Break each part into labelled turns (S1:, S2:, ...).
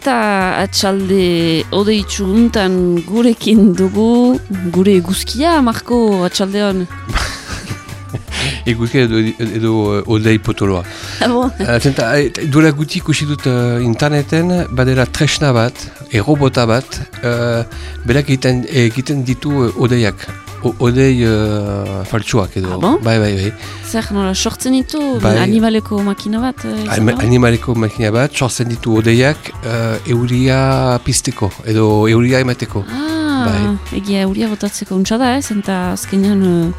S1: eta atxalde odeitzu untan gurekin dugu gure eguzkia, Marko, atxalde hon.
S2: Eguzkia edo, edo uh, odei potoloa.
S1: Ah, bon?
S2: Uh, zenta, eh, duela guti ikusi dut uh, interneten, badera tresna bat, errobota bat, uh, berak egiten, egiten ditu uh, odeiak. Odei uh, faltsuak edo.
S1: Ah, bon?
S2: Bai, bai, bai.
S1: Zer, nola, sortzen ditu
S2: Bai.
S1: animaleko makina bat? eh,
S2: Anima-? Animaleko makina bat, sortzen ditu odeiak uh, euria pizteko edo euria emateko.
S1: Ah,
S2: Bai.
S1: egia euria botatzeko untsa da ez, eta azkenean eh,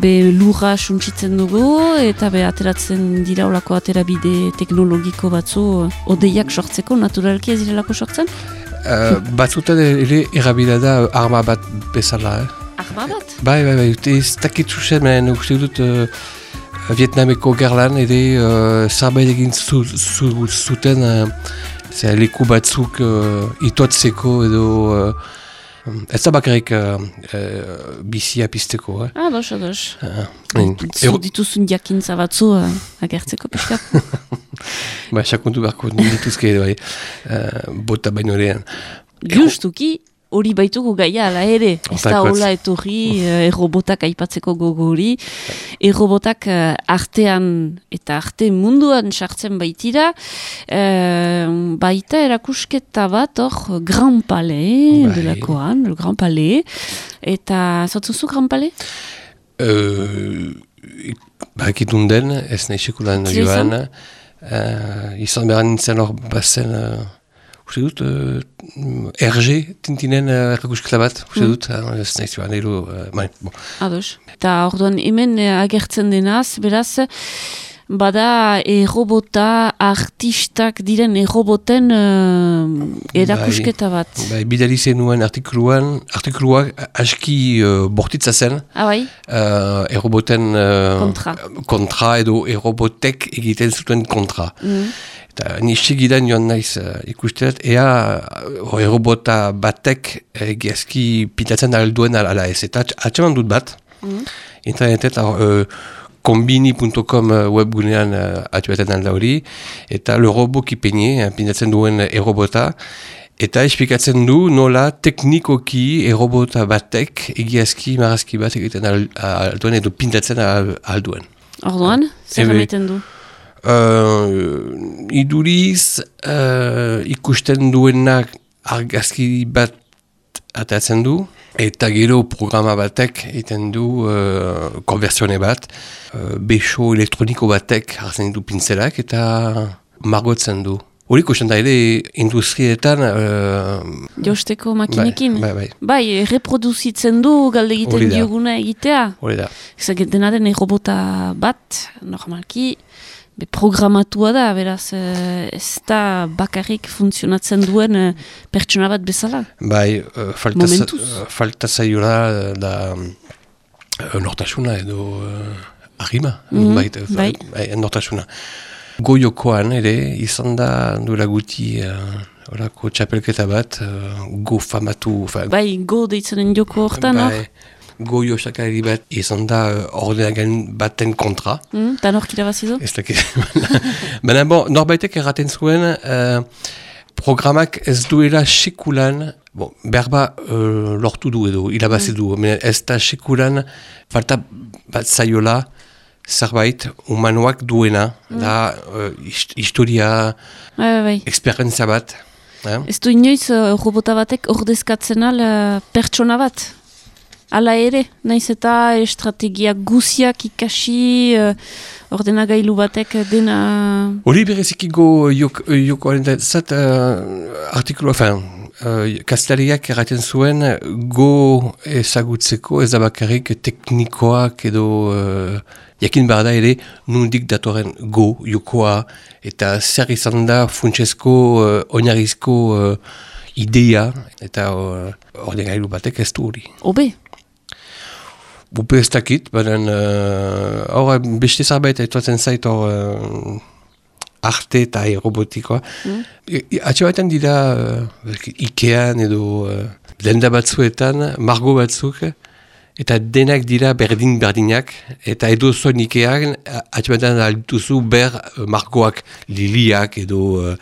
S1: be lurra suntsitzen dugu, eta be ateratzen dira olako aterabide teknologiko batzu eh, odeiak sortzeko, naturalki ez direlako sortzen?
S2: Uh, batzutan ere erabila da arma bat bezala. Eh?
S1: Arma bat?
S2: Bai, bai, bai, ez dakit zuzen, menen uste dut uh, Vietnameko gerlan ere uh, zerbait egin zu, zu, zuten uh, ze leku batzuk uh, itotzeko edo uh, ez da bakarrik uh, uh, bizia pizteko. Eh?
S1: Ah, dos, ados.
S2: Uh,
S1: Zu dituzun jakintza batzu eh, agertzeko pixka.
S2: ba, sakontu beharko dituzke edo, bai. Uh, bota baino lehen.
S1: Justuki, hori baitugu gaia ala ere. Ez da hola etorri eh, errobotak aipatzeko gogo hori. Errobotak eh, artean eta arte munduan sartzen baitira. Eh, baita erakusketa bat hor Grand Palais
S2: Bai.
S1: delakoan, le Grand Palais. Eta zautuzu Grand Palais?
S2: Uh, Bakitun den, ez nahi sekulan joan. Uh, izan behar nintzen hor bazen, uh, uste dut, uh, RG tintinen uh, errakusketa bat, uste
S1: Mm.
S2: dut, uh, ez nahi joan, ero, uh, bai, bon.
S1: Ados. Eta orduan hemen eh, agertzen denaz, beraz, bada errobota artistak diren erroboten eh, erakusketa bat.
S2: Bai, bidali zenuen artikuluan, artikuluak aski uh, bortitza zen,
S1: Ah, bai?
S2: uh, erroboten uh,
S1: Kontra.
S2: kontra edo errobotek egiten zuten kontra.
S1: Mm.
S2: Eta ni segidan joan naiz uh, ikusteet, ea uh, errobota batek egiazki pitatzen alduen ala ez. Eta atx- atxeman dut bat,
S1: Mm.
S2: internetet uh, kombini.com uh, webgunean uh, atxebaten alda hori, eta le robo kipenie, uh, pintatzen duen errobota, eta esplikatzen du nola teknikoki errobota batek egiazki marazki bat egiten al- alduen edo pintatzen al- alduen.
S1: Orduan, zer emaiten du?
S2: Uh, iduriz uh, ikusten duenak argazki bat atatzen du eta gero programa batek egiten du uh, konversione bat uh, beso elektroniko batek hartzen du pintzelak eta margotzen du. Hori ikusten da ere industrietan uh,
S1: Josteko makinekin?
S2: bai, bai,
S1: Bai, reproduzitzen du galde
S2: Hori
S1: egiten
S2: da.
S1: dioguna egitea.
S2: hori da.
S1: Ezak dena den errobota bat, normalki, be programatua da, beraz, eh, ez da bakarrik funtzionatzen duen eh, pertsona bat bezala.
S2: Bai, uh, falta, za- uh, falta zaiola uh, da uh, nortasuna edo uh, arima,
S1: Mhm,
S2: bai,
S1: bai.
S2: bai, nortasuna. Goiokoan ere, izan da duela guti uh, orako txapelketa bat, uh, go famatu, fa,
S1: Bai, go deitzenen joko hortan, hor?
S2: bai, goio sakari bat, izan da uh, ordenagen baten kontra.
S1: Mm, eta nork irabazi du?
S2: Ez dakit. Baina, bon, norbaitek erraten zuen, eh, programak ez duela sekulan, bon, berba uh, lortu du edo, irabazi du, mm. ez da sekulan, falta bat zaiola, zerbait, humanoak duena, da uh, hist- historia,
S1: Bai, bai, bai.
S2: bat. Eh?
S1: Ez du inoiz uh, robota batek ordezkatzen al uh, pertsona bat? Hala ere, naiz eta estrategia guziak ikasi, uh, ordenagailu batek dena...
S2: Hori bereziki go jok, jokoaren da, zat uh, artikulua, fin, uh, kastlariak erraten zuen go ezagutzeko ez da bakarrik teknikoak edo uh, jakin behar da ere nundik datoren go jokoa eta zer izan da funtsezko uh, oinarrizko uh, idea eta uh, ordenagailu batek ez du hori.
S1: Obe,
S2: Bupe ez dakit, uh, hor beste zerbait aituatzen zait hor uh, arte eta robotikoa.
S1: Mm.
S2: Mm. Atxe batean dira uh, Ikean edo uh, denda batzuetan, margo batzuk, eta denak dira berdin-berdinak, eta edo zoin ikean, atxemetan alituzu ber uh, margoak liliak edo uh,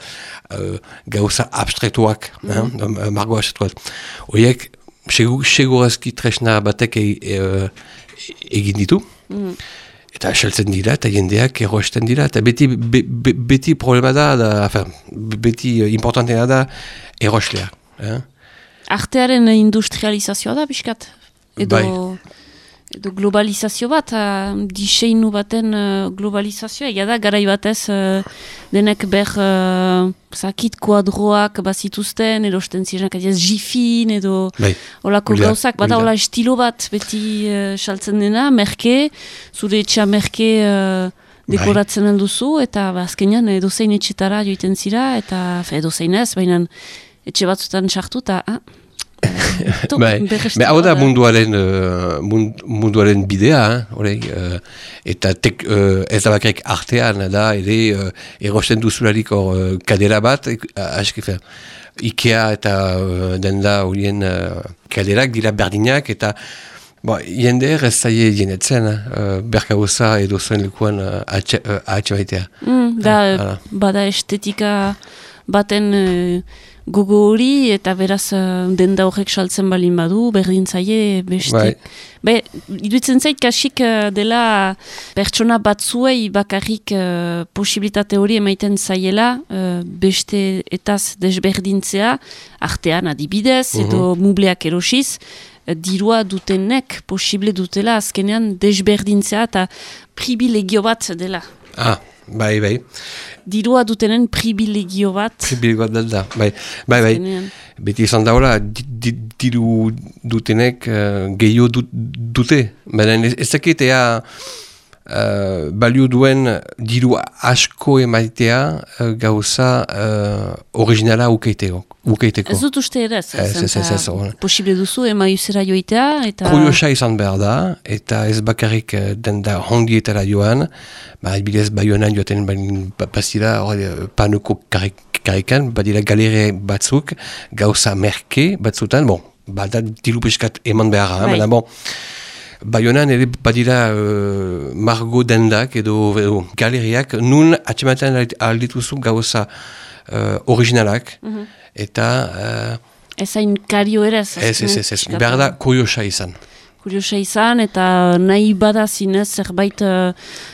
S2: uh, gauza abstraktuak, mm -hmm. uh, margo abstraktuak. Oiek, segurazki tresna batek e, e, egin ditu, mm. eta esaltzen dira, eta jendeak eroesten dira, eta beti, be, be, beti problema da, da afen, beti importantena da eroeslea. Eh?
S1: Artearen industrializazioa da, biskat? Edo, bai. Edo globalizazio bat, uh, diseinu baten uh, globalizazioa, egia da, garai batez uh, denek ber uh, zakit kuadroak bazituzten, edo osten zirenak adiaz jifin, edo bai. olako gauzak, bada hola estilo bat beti saltzen dena, merke, zure etxea merke uh, dekoratzen bai. alduzu, eta ba, azkenean edo zein etxetara joiten zira, eta edo zein ez, baina etxe batzutan sartu, eta... Ah,
S2: bai, hau da munduaren, uh, munduaren bidea, eh, uh, eta tek, uh, ez da bakarrik artean, da, ere, uh, erosten duzularik uh, kadera bat, uh, Ikea eta uh, denda horien uh, kaderak dira berdinak, eta Bo, jende ez zaie jenetzen, uh, berkauza edo zuen lekuan uh, atxe baitea.
S1: Mm, da, bada estetika baten gogo hori eta beraz uh, denda horrek saltzen balin badu, berdin zaie beste. Bai. Be, iduitzen zait kasik uh, dela pertsona batzuei bakarrik uh, posibilitate hori emaiten zaiela uh, beste etaz desberdintzea artean adibidez uh edo mubleak erosiz dirua dutenek posible dutela azkenean desberdintzea eta privilegio bat dela.
S2: Ah, bai, bai
S1: dirua dutenen privilegio bat.
S2: Privilegio bat da, bai, bai, bai. Beti izan daula, diru dutenek uh, gehiago dute. Baina ez dakit ea uh, balio duen diru asko emaitea uh, gauza uh, originala ukeiteko. Ukeiteko.
S1: Ez dut uste ere, ez, ez, ez, ez, posible duzu ema usera joitea. Eta...
S2: Kuriosa izan behar da, eta ez bakarrik den da hondietara joan, ba, bilez baionan joaten bazira panuko karikan, badira galere batzuk, gauza merke batzutan, bon, bada dilu peskat eman behar, bai. bon, Baionan ere badira uh, margo dendak edo, edo galeriak nun atxematen aldituzu gauza uh, originalak mm -hmm. Eta... Uh,
S1: ez hain kario eraz.
S2: Ez, ez, ez, ez, behar da kuriosa izan.
S1: Kuriosa izan eta nahi bada zinez zerbait uh,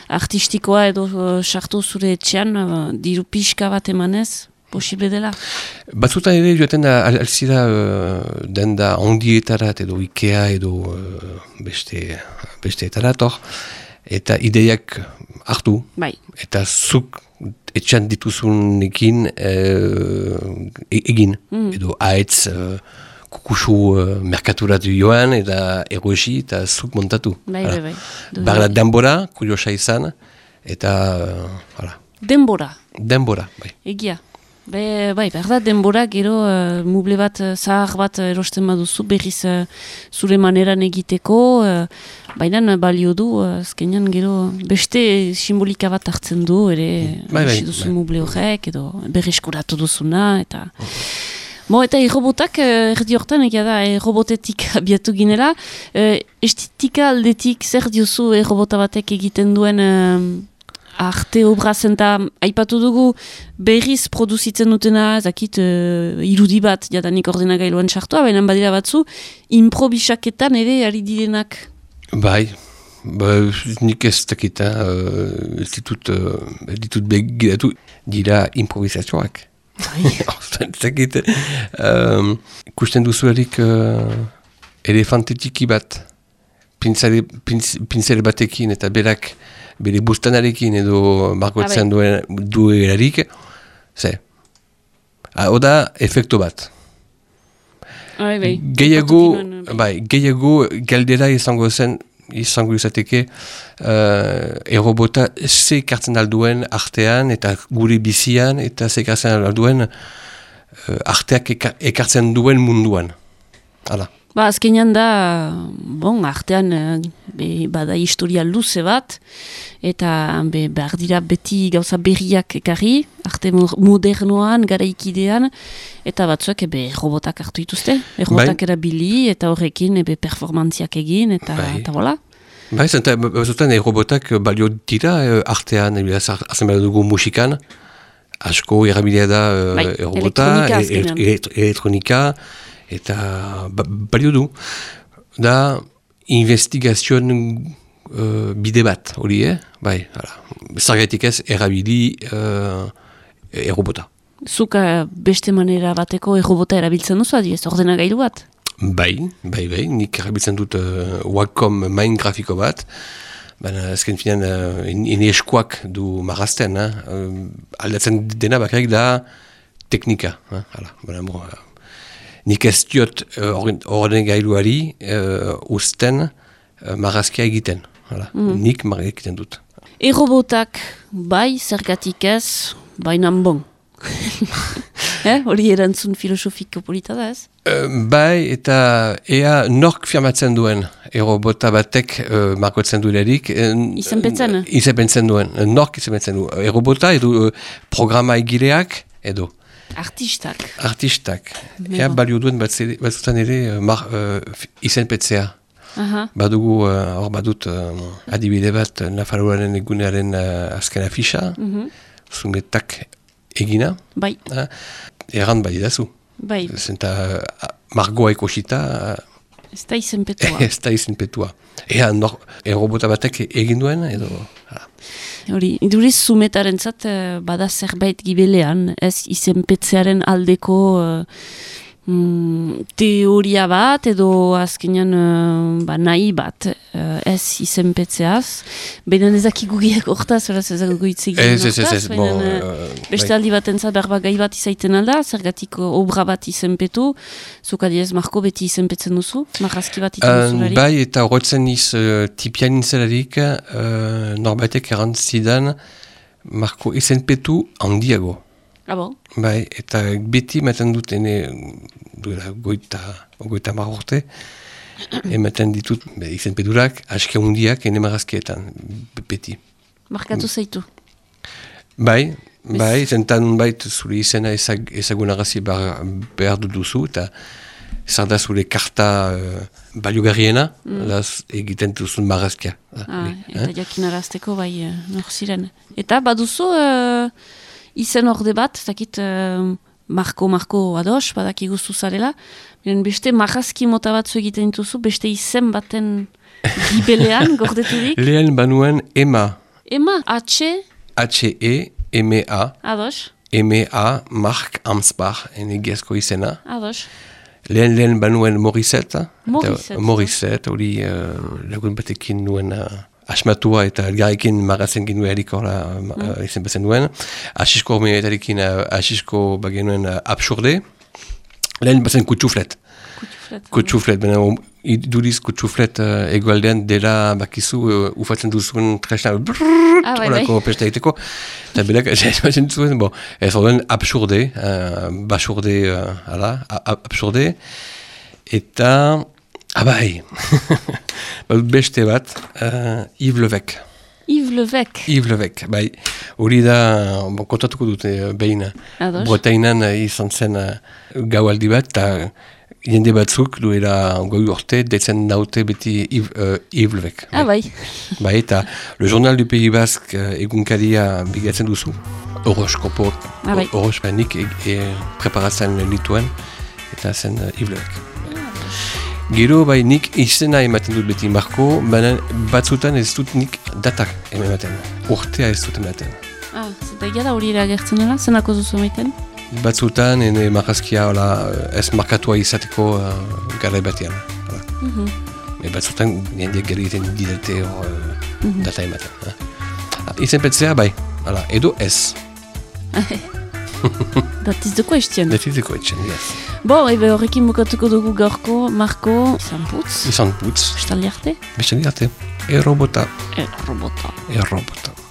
S1: artistikoa edo sartu uh, zure etxean uh, diru pixka bat emanez posible dela?
S2: Batzuta ere joaten da alzira uh, denda ondietarat edo Ikea edo uh, beste, beste etarat eta ideiak hartu. Bai. Eta zuk etxan dituzunekin uh, egin. Mm. Edo haetz uh, kukusu uh, merkaturat joan eta eroesi eta zuk montatu.
S1: Bai, bai, bai.
S2: Barra denbora, kuriosa izan, eta... Uh,
S1: denbora.
S2: Denbora, bai.
S1: Egia. Be, bai, behar da, denbora, gero, uh, muble bat, uh, zahar bat uh, erosten baduzu, berriz uh, zure maneran egiteko, uh, baina balio du, azkenean, gero, beste simbolika bat hartzen du, ere, bai, bai, duzu bai. muble horrek, edo berrizkuratu duzuna, eta... Mo, eta errobotak, erdi hortan, egia da, errobotetik abiatu ginela, uh, estetika aldetik zer diozu errobota batek egiten duen arte obra zenta aipatu dugu berriz produzitzen dutena, zakit, uh, irudi bat jadanik ordena gailuan sartua, baina badira batzu, improbisaketan ere ari direnak.
S2: Bai, ba, nik ez dakit, uh, ez ditut, uh, ditut begiratu, dira improvisazioak. Bai. zakit, um, kusten duzu erik uh, elefantetiki bat, pinzele batekin eta berak bere bustanarekin edo markotzen ah, bai. duen duerarik, ze. Oda, efektu bat.
S1: Ah, bai,
S2: gehiago, bai, gehiago galdera izango zen, izango izateke, uh, errobota ze kartzen alduen artean eta gure bizian eta ze kartzen alduen uh, arteak ekartzen duen munduan. Hala.
S1: Ba, azkenean da, bon, artean eh, be, bada historia luze bat, eta be, behar dira beti gauza berriak ekarri, arte mo- modernoan, garaikidean, eta batzuek ebe robotak hartu dituzte, e, robotak erabili, eta horrekin ebe performantziak egin, eta,
S2: Bai.
S1: eta vola.
S2: Bai, zenta, batzutan e, robotak balio dira eh, artean, e, azten behar dugu musikan, asko erabilia da eh,
S1: Bai,
S2: robota,
S1: elektronika
S2: e-
S1: azkenean.
S2: elektro- elektronika, eta ba, balio du. Da, investigazion eh, bide bat, hori, eh? Bai, hala. Zergatik ez, erabili uh, e-robota.
S1: Zuk eh, beste manera bateko errobota erabiltzen duzu, adiez, ordenagailu bat?
S2: Bai, bai, bai, nik erabiltzen dut uh, Wacom main grafiko bat, baina azken finean uh, ene eskuak du marrazten, eh? uh, aldatzen dena bakarrik da teknika. Eh? Hala, baina, uh, nik ez diot uh, orden gailuari uh, usten uh, marrazkia egiten. Hala, nik marrazkia egiten dut.
S1: Errobotak, bai, zergatik ez, baina bon. eh? Hori erantzun filosofiko polita da ez?
S2: Uh, bai, eta ea nork firmatzen duen errobota batek uh, markotzen duelerik. Uh,
S1: Izenpetzen?
S2: Izenpetzen duen. Uh, nork izenpetzen du. Errobota edo uh, programa egileak edo
S1: Artistak.
S2: artistak. Ea balio duen batzutan ere uh, mar, uh, izenpetzea.
S1: Aha.
S2: Badugu, uh, hor badut uh, adibide bat uh, Nafarroaren egunearen uh, azken afisa,
S1: Mhm.
S2: zumetak egina,
S1: Bai,
S2: uh, erran badidazu.
S1: bai,
S2: Zenta uh, margoa ekosita, uh,
S1: ez da izenpetua.
S2: Ez da izenpetua. Ea, nor, errobota batek egin duen, edo... hala.
S1: Hori, iduriz zumetaren zat, bada zerbait gibelean, ez izenpetzearen aldeko eh, mm, teoria bat, edo azkenean eh, ba, nahi bat, eh, ez izenpetzeaz. Baina ez dakigu giak hortaz, beraz ez dakigu hitz egin
S2: Ez, ez, ez, bon...
S1: eh,
S2: uh,
S1: Beste
S2: bai.
S1: aldi bat entzat berba gai bat izaiten alda, zergatik uh, obra bat izenpetu, zuk adiez Marko beti izenpetzen duzu, marrazki bat iten
S2: Uh, bai, eta horretzen iz uh, tipian nintzelarik, uh, norbaitek errantzidan, marko izenpetu handiago.
S1: Ah, bon?
S2: Bai, eta beti ematen dut ene, duela goita, goita mar urte, ematen ditut be, izenpeturak, aski handiak ene marrazkietan, be- beti.
S1: Markatu zaitu.
S2: Bai, bai, zentan bait zure izena ezag, ezagunarazi behar, behar dut duzu, eta zer da zure karta uh, baliogarriena, da z- egiten duzun marrazkia. Da,
S1: Ah,
S2: hori,
S1: eta
S2: eh?
S1: jakinarazteko bai eh, nor ziren. Eta baduzu uh, izen orde bat, zakit uh, Marko Marko ados, badakigu zuzarela, Beren beste marrazki mota batzu egiten dituzu, beste izen baten gibelean gordeturik.
S2: Lehen banuen EMA,
S1: Ema, atxe,
S2: H-E, M-A,
S1: ados,
S2: M-A, Mark Amsbach, enegiazko izena.
S1: ados.
S2: Lehen lehen banuen Morissette.
S1: Morissette,
S2: Morissette, hori uh, lagun batekin nuen uh, asmatua eta elgarrekin marrazen ginuen erikola uh, izen bezen duen. Asisko hormeetarekin uh, asisko bagenuen uh, absurde. Lehen bazen kutsuflet.
S1: Kutxuflet.
S2: Kutsuflet, bena um, iduriz kutsuflet uh, egualdean dela bakizu uh, ufatzen duzuen tresna
S1: Ah, bai, bai.
S2: Pesta egiteko. Eta belak, esan zuen, bon, ez orduen absurde, uh, basurde, uh, ala, absurde. Eta, abai, badut beste bat, uh, Yves Levec.
S1: Yves Levec,
S2: Yves Levec, bai, hori da, bon, kontatuko dute uh, behin. Bretainan uh, izan zen uh, gaualdi bat, eta jende batzuk duela goi urte, detzen naute beti Yves, uh, Yves Levec.
S1: Ah, bai.
S2: Bai, eta Le Journal du Pays Basque uh, egunkaria bigatzen duzu. Horoskopo,
S1: Ah, bai.
S2: horospanik e, e, preparatzen lituen, eta zen uh, Yves Levec. Gero, bai, nik izena ematen dut beti Marko, baina batzutan ez dut nik datak ematen. Urtea ez dut ematen.
S1: Ah, zeta egia da hori ere agertzen dela, zenako duzu maiten?
S2: Batzutan, ene marrazkia hola, ez markatua izateko uh, garai batean. Hala.
S1: Mhm.
S2: E batzutan, jendeak gero egiten didate hor uh, data ematen. Eh? Ah, Izenpetzea, bai, hala, edo ez.
S1: That is the question.
S2: That is the question, yes.
S1: Bo, ebe horrekin bukatuko dugu gaurko, Marko, izan putz,
S2: Izan putz,
S1: estaldi arte,
S2: beste arte, errobota,
S1: e, robota.
S2: errobota.